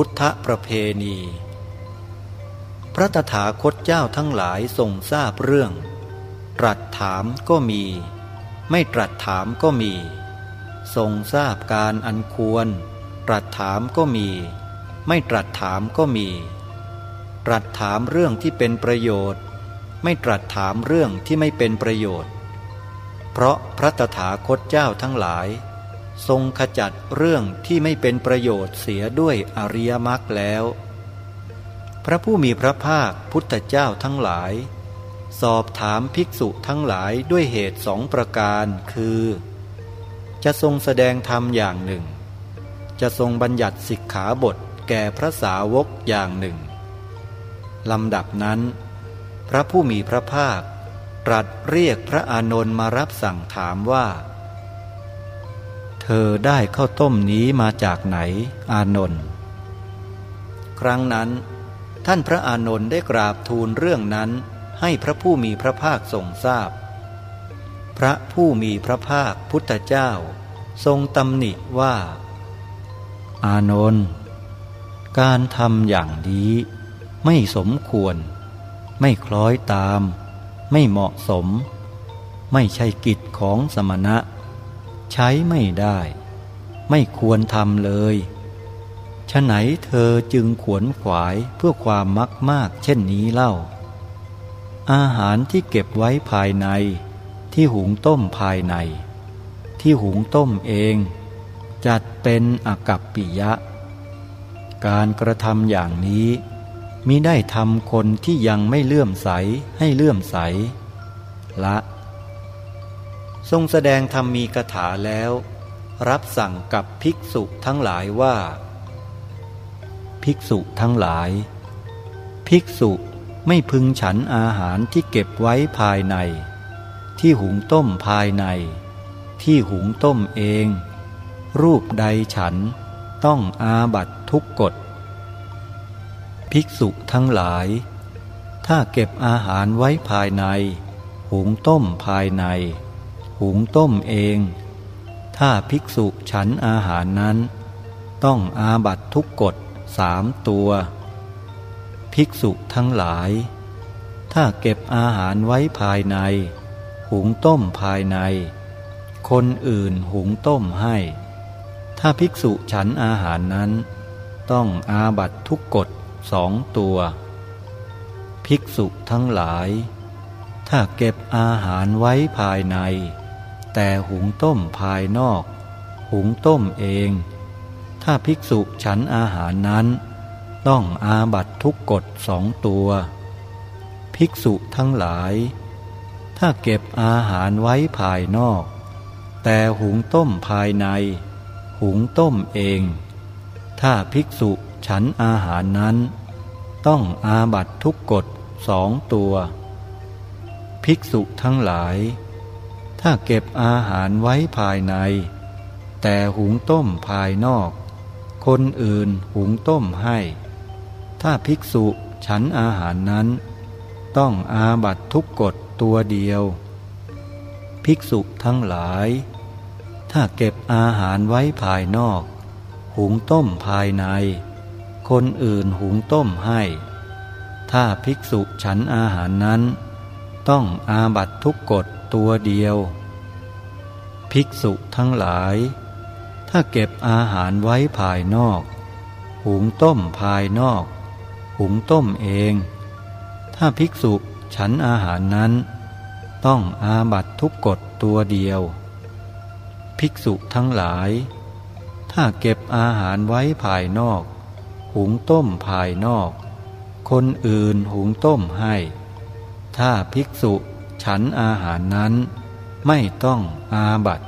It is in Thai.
พุทธประเพณี พระตถาคตเจ้าทั้งหลายทรงทราบเรื่อง ตรัสถามก็มี ไม่ตรัสถามก็มี ทรงทราบการอันควร ตรัสถามก็มี ไม่ตรัสถามก็มี ตรัสถามเรื่องที่เป็นประโยชน์ ไม่ตรัสถามเรื่องที่ไม่เป็นประโยชน์ เพราะพระตถาคตเจ้าทั้งหลาย ทรงขจัดเรื่องที่ไม่เป็นประโยชน์เสียด้วยอริยมรรคแล้ว พระผู้มีพระภาคพุทธเจ้าทั้งหลาย สอบถามภิกษุทั้งหลายด้วยเหตุสองประการคือ จะทรงแสดงธรรมอย่างหนึ่ง จะทรงบัญญัติสิกขาบทแก่พระสาวกอย่างหนึ่งลำดับนั้น พระผู้มีพระภาคตรัสเรียกพระอานนท์มารับสั่งถามว่า ธอได้ข้าวต้มนี้มาจากไหน อานนท์ครั้งนั้นท่านพระอานนท์ได้กราบทูลเรื่องนั้นให้พระผู้มีพระภาคทรงทราบพพระผู้มีพระภาคพุทธเจ้า ทรงตำหนิว่า อานนท์การทำอย่างนี้ไม่สมควร ไม่คล้อยตาม ไม่เหมาะสม ไม่ใช่กิจของสมณะ ใช้ไม่ได้ ไม่ควรทำเลยฉะไหนเธอจึงขวนขวายเพื่อความมักมากเช่นนี้เล่า อาหารที่เก็บไว้ภายใน ที่หุงต้มภายใน ที่หุงต้มเอง จัดเป็นอากับปิยะ การกระทำอย่างนี้มิได้ทำคนที่ยังไม่เลื่อมใสให้เลื่อมใส ละ ทรงแสดงธรรมมีกถาแล้ว รับสั่งกับภิกษุทั้งหลายว่า ภิกษุทั้งหลาย ภิกษุไม่พึงฉันอาหารที่เก็บไว้ภายใน ที่หุงต้มภายใน ที่หุงต้มเอง รูปใดฉันต้องอาบัตทุกกฎ ภิกษุทั้งหลาย ถ้าเก็บอาหารไว้ภายใน หุงต้มภายใน หุงต้มเอง ถ้าภิกษุฉันอาหารนั้น ต้องอาบัตทุกกฎสามตัว ภิกษุทั้งหลาย ถ้าเก็บอาหารไว้ภายใน หุงต้มภายใน คนอื่นหุงต้มให้ ถ้าภิกษุฉันอาหารนั้น ต้องอาบัตทุกกฎสองตัว ภิกษุทั้งหลาย ถ้าเก็บอาหารไว้ภายใน แต่หุงต้มภายนอก หุงต้มเอง ถ้าภิกษุฉันอาหารนั้น ต้องอาบัตทุกกฎสองตัว ภิกษุทั้งหลาย ถ้าเก็บอาหารไว้ภายนอก แต่หุงต้มภายใน หุงต้มเอง ถ้าภิกษุฉันอาหารนั้น ต้องอาบัตทุกกฎสองตัว ภิกษุทั้งหลาย ถ้าเก็บอาหารไว้ภายใน แต่หุงต้มภายนอก คนอื่นหุงต้มให้ ถ้าภิกษุฉันอาหารนั้น ต้องอาบัตทุกกฎตัวเดียว ภิกษุทั้งหลาย ถ้าเก็บอาหารไว้ภายนอก หุงต้มภายใน คนอื่นหุงต้มให้ ถ้าภิกษุฉันอาหารนั้น ต้องอาบัตทุกกฎ ตัวเดียว ภิกษุทั้งหลาย ถ้าเก็บอาหารไว้ภายนอก หุงต้มภายนอก หุงต้มเอง ถ้าภิกษุฉันอาหารนั้น ต้องอาบัตทุกกฎตัวเดียว ภิกษุทั้งหลาย ถ้าเก็บอาหารไว้ภายนอก หุงต้มภายนอก คนอื่นหุงต้มให้ ถ้าภิกษุ ฉันอาหารนั้นไม่ต้องอาบัต